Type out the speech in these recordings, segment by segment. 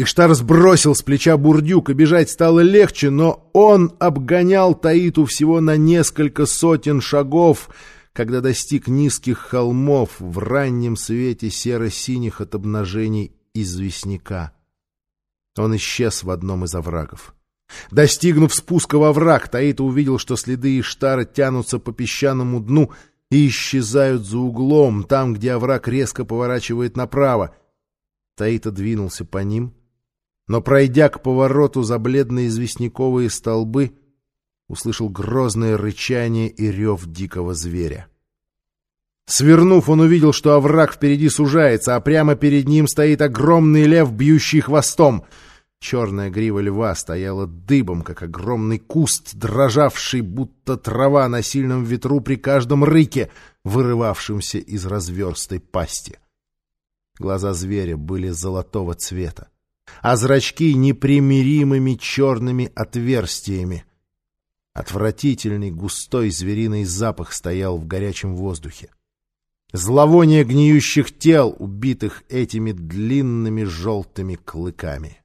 Иштар сбросил с плеча бурдюк, и бежать стало легче, но он обгонял Таиту всего на несколько сотен шагов, когда достиг низких холмов в раннем свете серо-синих от обнажений известняка. Он исчез в одном из оврагов. Достигнув спуска во враг, Таита увидел, что следы Иштара тянутся по песчаному дну и исчезают за углом, там, где овраг резко поворачивает направо. Таита двинулся по ним — но, пройдя к повороту за бледно-известняковые столбы, услышал грозное рычание и рев дикого зверя. Свернув, он увидел, что овраг впереди сужается, а прямо перед ним стоит огромный лев, бьющий хвостом. Черная грива льва стояла дыбом, как огромный куст, дрожавший, будто трава на сильном ветру при каждом рыке, вырывавшемся из разверстой пасти. Глаза зверя были золотого цвета а зрачки непримиримыми черными отверстиями. Отвратительный густой звериный запах стоял в горячем воздухе. Зловоние гниющих тел, убитых этими длинными желтыми клыками.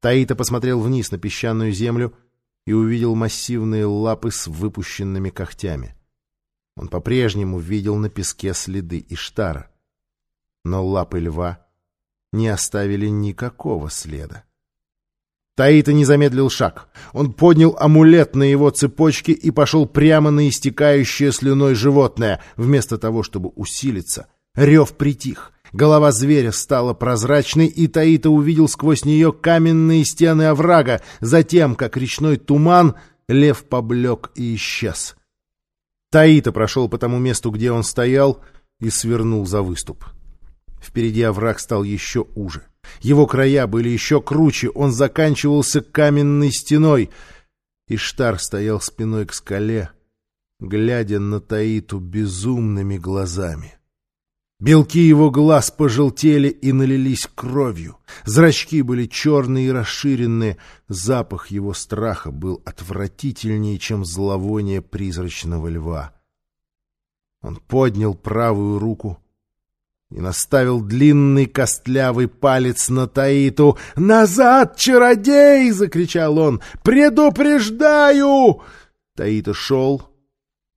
Таита посмотрел вниз на песчаную землю и увидел массивные лапы с выпущенными когтями. Он по-прежнему видел на песке следы Иштара. Но лапы льва не оставили никакого следа. Таита не замедлил шаг. Он поднял амулет на его цепочке и пошел прямо на истекающее слюной животное. Вместо того, чтобы усилиться, рев притих. Голова зверя стала прозрачной, и Таита увидел сквозь нее каменные стены оврага. Затем, как речной туман, лев поблек и исчез. Таита прошел по тому месту, где он стоял, и свернул за выступ. Впереди овраг стал еще уже. Его края были еще круче, он заканчивался каменной стеной. Иштар стоял спиной к скале, глядя на Таиту безумными глазами. Белки его глаз пожелтели и налились кровью. Зрачки были черные и расширенные. Запах его страха был отвратительнее, чем зловоние призрачного льва. Он поднял правую руку, и наставил длинный костлявый палец на Таиту. «Назад, чародей!» — закричал он. «Предупреждаю!» Таита шел,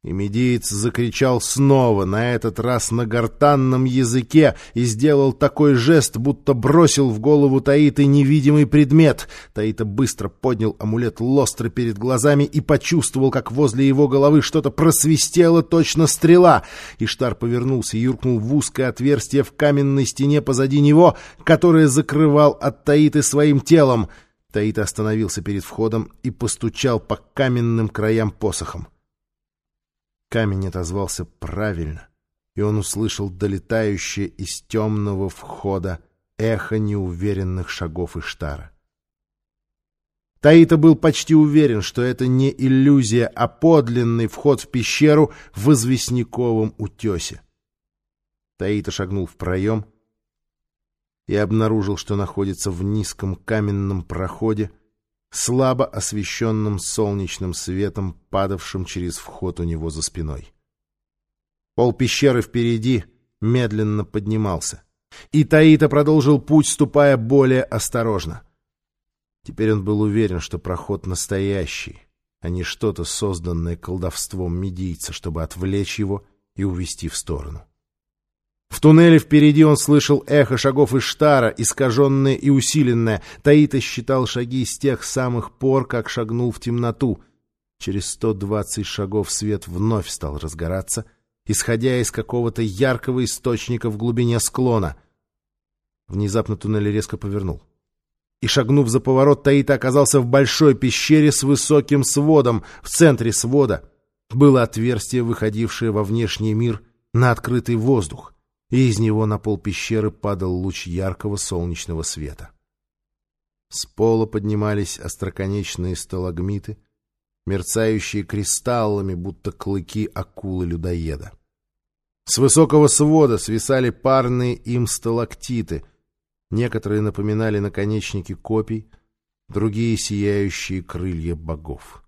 и медиец закричал снова, на этот раз на гортанном языке, и сделал такой жест, будто бросил в голову Таиты невидимый предмет. Таита быстро поднял амулет лостры перед глазами и почувствовал, как возле его головы что-то просвистело, точно стрела. Иштар повернулся и юркнул в узкое отверстие в каменной стене позади него, которое закрывал от Таиты своим телом. Таита остановился перед входом и постучал по каменным краям посохом. Камень отозвался правильно, и он услышал долетающее из темного входа эхо неуверенных шагов Иштара. Таита был почти уверен, что это не иллюзия, а подлинный вход в пещеру в известняковом утесе. Таита шагнул в проем и обнаружил, что находится в низком каменном проходе, слабо освещенным солнечным светом, падавшим через вход у него за спиной. Пол пещеры впереди медленно поднимался, и Таита продолжил путь, ступая более осторожно. Теперь он был уверен, что проход настоящий, а не что-то созданное колдовством медийца, чтобы отвлечь его и увести в сторону. В туннеле впереди он слышал эхо шагов Иштара, искаженное и усиленное. Таита считал шаги с тех самых пор, как шагнул в темноту. Через сто двадцать шагов свет вновь стал разгораться, исходя из какого-то яркого источника в глубине склона. Внезапно туннель резко повернул. И, шагнув за поворот, Таита оказался в большой пещере с высоким сводом. В центре свода было отверстие, выходившее во внешний мир на открытый воздух и из него на пол пещеры падал луч яркого солнечного света. С пола поднимались остроконечные сталагмиты, мерцающие кристаллами, будто клыки акулы-людоеда. С высокого свода свисали парные им сталактиты, некоторые напоминали наконечники копий, другие — сияющие крылья богов.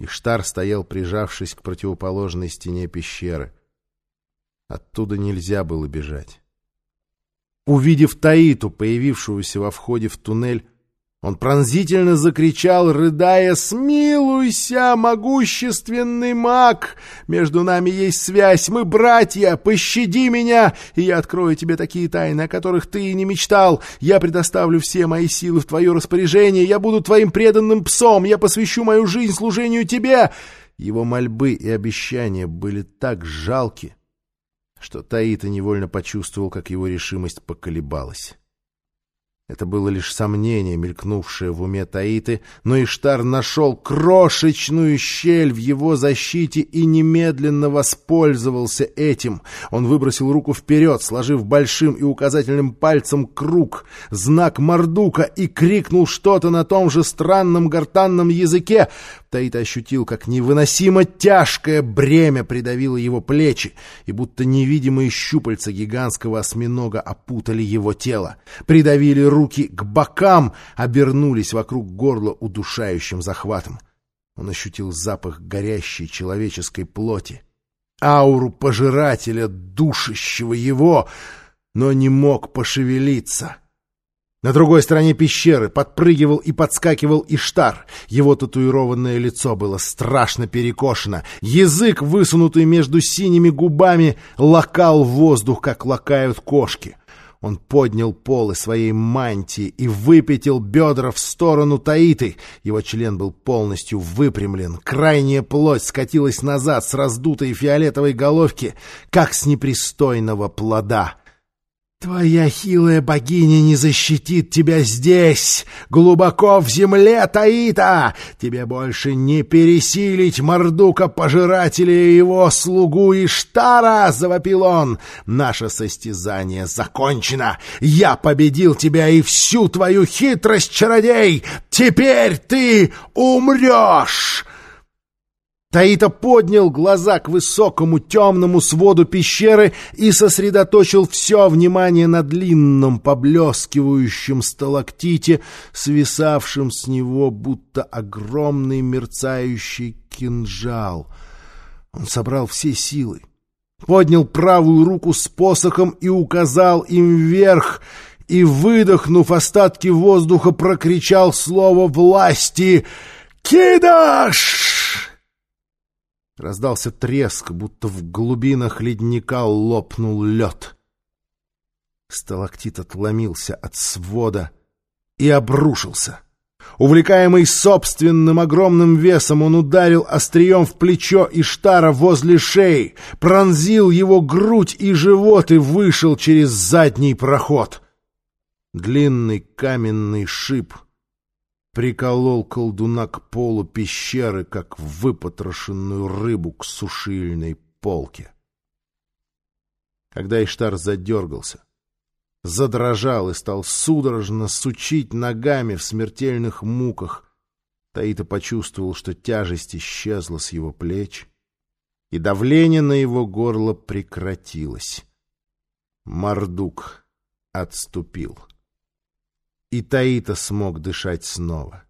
Иштар стоял, прижавшись к противоположной стене пещеры — Оттуда нельзя было бежать. Увидев Таиту, появившуюся во входе в туннель, он пронзительно закричал, рыдая, «Смилуйся, могущественный маг! Между нами есть связь, мы братья, пощади меня, и я открою тебе такие тайны, о которых ты и не мечтал. Я предоставлю все мои силы в твое распоряжение, я буду твоим преданным псом, я посвящу мою жизнь служению тебе!» Его мольбы и обещания были так жалки, что Таита невольно почувствовал, как его решимость поколебалась. Это было лишь сомнение, мелькнувшее в уме Таиты, но Иштар нашел крошечную щель в его защите и немедленно воспользовался этим. Он выбросил руку вперед, сложив большим и указательным пальцем круг, знак Мордука, и крикнул что-то на том же странном гортанном языке. Таита ощутил, как невыносимо тяжкое бремя придавило его плечи, и будто невидимые щупальца гигантского осьминога опутали его тело, придавили руки к бокам, обернулись вокруг горла удушающим захватом. Он ощутил запах горящей человеческой плоти, ауру пожирателя, душащего его, но не мог пошевелиться — на другой стороне пещеры подпрыгивал и подскакивал Иштар. Его татуированное лицо было страшно перекошено. Язык, высунутый между синими губами, лакал воздух, как лакают кошки. Он поднял полы своей мантии и выпятил бедра в сторону Таиты. Его член был полностью выпрямлен. Крайняя плоть скатилась назад с раздутой фиолетовой головки, как с непристойного плода. Твоя хилая богиня не защитит тебя здесь, глубоко в земле, Таита! Тебе больше не пересилить Мордука, пожирателя и его слугу Иштара!» — завопил он. «Наше состязание закончено! Я победил тебя и всю твою хитрость, чародей! Теперь ты умрешь!» Таита поднял глаза к высокому темному своду пещеры и сосредоточил все внимание на длинном поблескивающем сталактите, свисавшем с него будто огромный мерцающий кинжал. Он собрал все силы, поднял правую руку с посохом и указал им вверх, и, выдохнув остатки воздуха, прокричал слово власти «Кидаш!» Раздался треск, будто в глубинах ледника лопнул лед. Сталактит отломился от свода и обрушился. Увлекаемый собственным огромным весом, он ударил острием в плечо Иштара возле шеи, пронзил его грудь и живот и вышел через задний проход. Длинный каменный шип — приколол колдуна к полу пещеры, как выпотрошенную рыбу к сушильной полке. Когда Иштар задергался, задрожал и стал судорожно сучить ногами в смертельных муках, Таита почувствовал, что тяжесть исчезла с его плеч, и давление на его горло прекратилось. Мардук отступил и Таита смог дышать снова.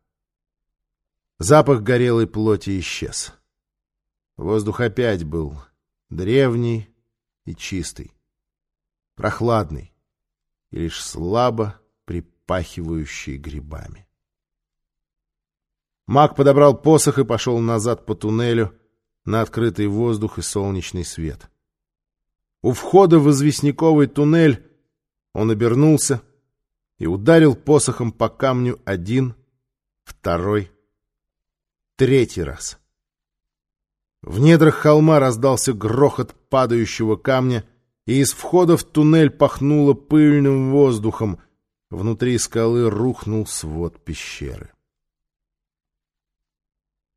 Запах горелой плоти исчез. Воздух опять был древний и чистый, прохладный и лишь слабо припахивающий грибами. Маг подобрал посох и пошел назад по туннелю на открытый воздух и солнечный свет. У входа в известняковый туннель он обернулся — и ударил посохом по камню один, второй, третий раз. В недрах холма раздался грохот падающего камня, и из входа в туннель пахнуло пыльным воздухом. Внутри скалы рухнул свод пещеры.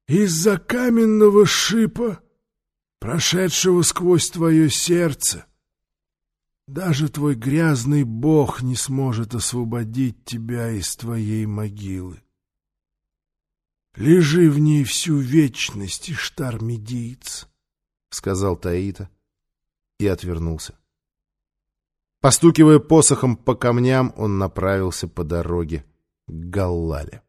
«Из-за каменного шипа, прошедшего сквозь твое сердце, даже твой грязный бог не сможет освободить тебя из твоей могилы. Лежи в ней всю вечность, Иштар-медиец, — сказал Таита и отвернулся. Постукивая посохом по камням, он направился по дороге к Галлале.